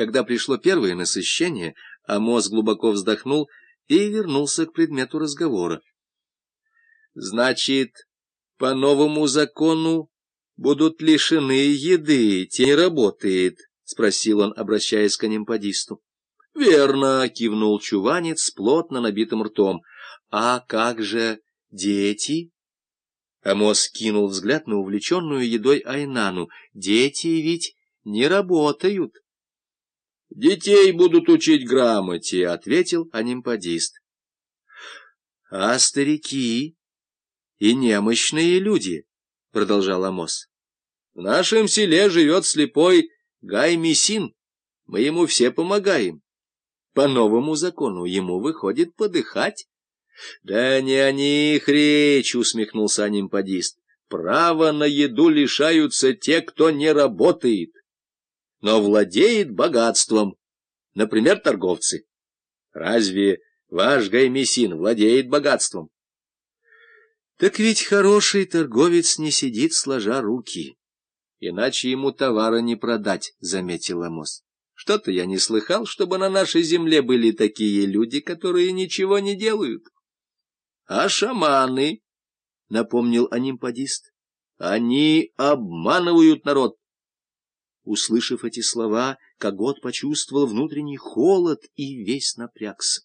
Когда пришло первое насыщение, Амос глубоко вздохнул и вернулся к предмету разговора. Значит, по новому закону будут лишены еды, те не работает, — спросил он, обращаясь к анимпадисту. — Верно, — кивнул чуванец с плотно набитым ртом. — А как же дети? Амос кинул взгляд на увлеченную едой Айнану. — Дети ведь не работают. — Детей будут учить грамоте, — ответил анимпадист. — А старики и немощные люди, — продолжал Амос. — В нашем селе живет слепой Гай Мессин. Мы ему все помогаем. По новому закону ему выходит подыхать. — Да не о них речь, — усмехнулся анимпадист. — Право на еду лишаются те, кто не работает, но владеет богатством, например, торговцы. Разве ваш Гаймесин владеет богатством? Так ведь хороший торговец не сидит сложа руки, иначе ему товара не продать, — заметил Амос. Что-то я не слыхал, чтобы на нашей земле были такие люди, которые ничего не делают. — А шаманы, — напомнил анимпадист, — они обманывают народ. Услышав эти слова, Когот почувствовал внутренний холод и весь напрягся.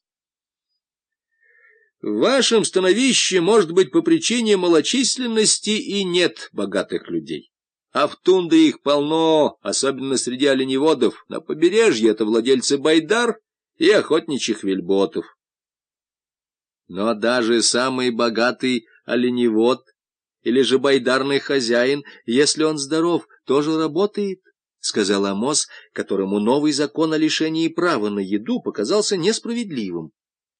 В вашем становище, может быть, по причине малочисленности и нет богатых людей. А в тундре их полно, особенно среди оленеводов. На побережье это владельцы байдар и охотничьих вельботов. Но даже самый богатый оленевод или же байдарный хозяин, если он здоров, тоже работает, — сказал Амос, которому новый закон о лишении права на еду показался несправедливым.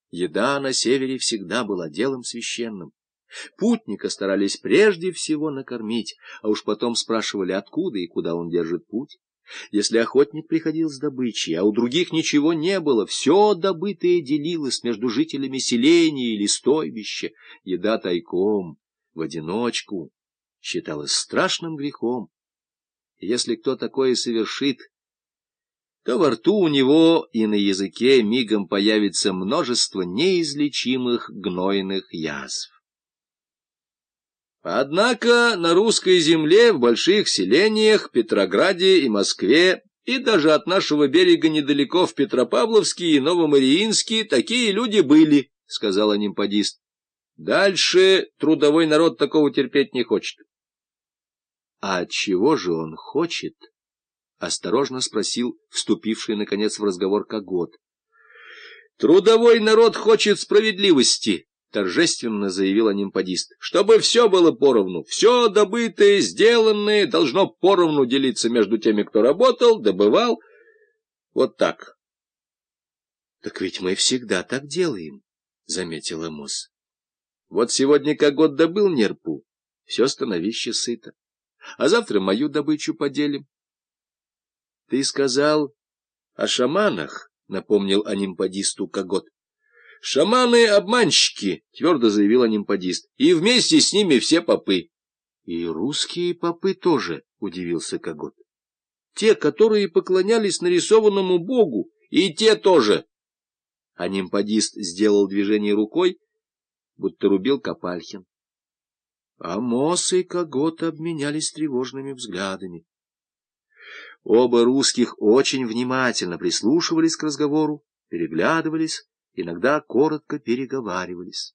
Еда на севере всегда была делом священным. Путника старались прежде всего накормить, а уж потом спрашивали, откуда и куда он держит путь. Если охотник приходил с добычей, а у других ничего не было, все добытое делилось между жителями селения или стойбища. Еда тайком, в одиночку, считалась страшным грехом. Если кто такое совершит, то во рту у него и на языке мигом появится множество неизлечимых гнойных язв. Однако на русской земле, в больших селениях, Петрограде и Москве, и даже от нашего берега недалеко в Петропавловске и Новомариинске такие люди были, — сказал анимпадист. Дальше трудовой народ такого терпеть не хочет. — А чего же он хочет? —— осторожно спросил вступивший, наконец, в разговор Когот. — Трудовой народ хочет справедливости, — торжественно заявил анимпадист, — чтобы все было поровну, все добытое, сделанное должно поровну делиться между теми, кто работал, добывал. Вот так. — Так ведь мы всегда так делаем, — заметил Эмос. Вот сегодня Когот добыл нерпу, все становище сыто, а завтра мою добычу поделим. — Ты сказал о шаманах, — напомнил анимпадисту Когот. — Шаманы — обманщики, — твердо заявил анимпадист, — и вместе с ними все попы. — И русские попы тоже, — удивился Когот. — Те, которые поклонялись нарисованному богу, и те тоже. Анимпадист сделал движение рукой, будто рубил Копальхин. Амос и Когот обменялись тревожными взглядами. Оба русских очень внимательно прислушивались к разговору, переглядывались, иногда коротко переговаривались.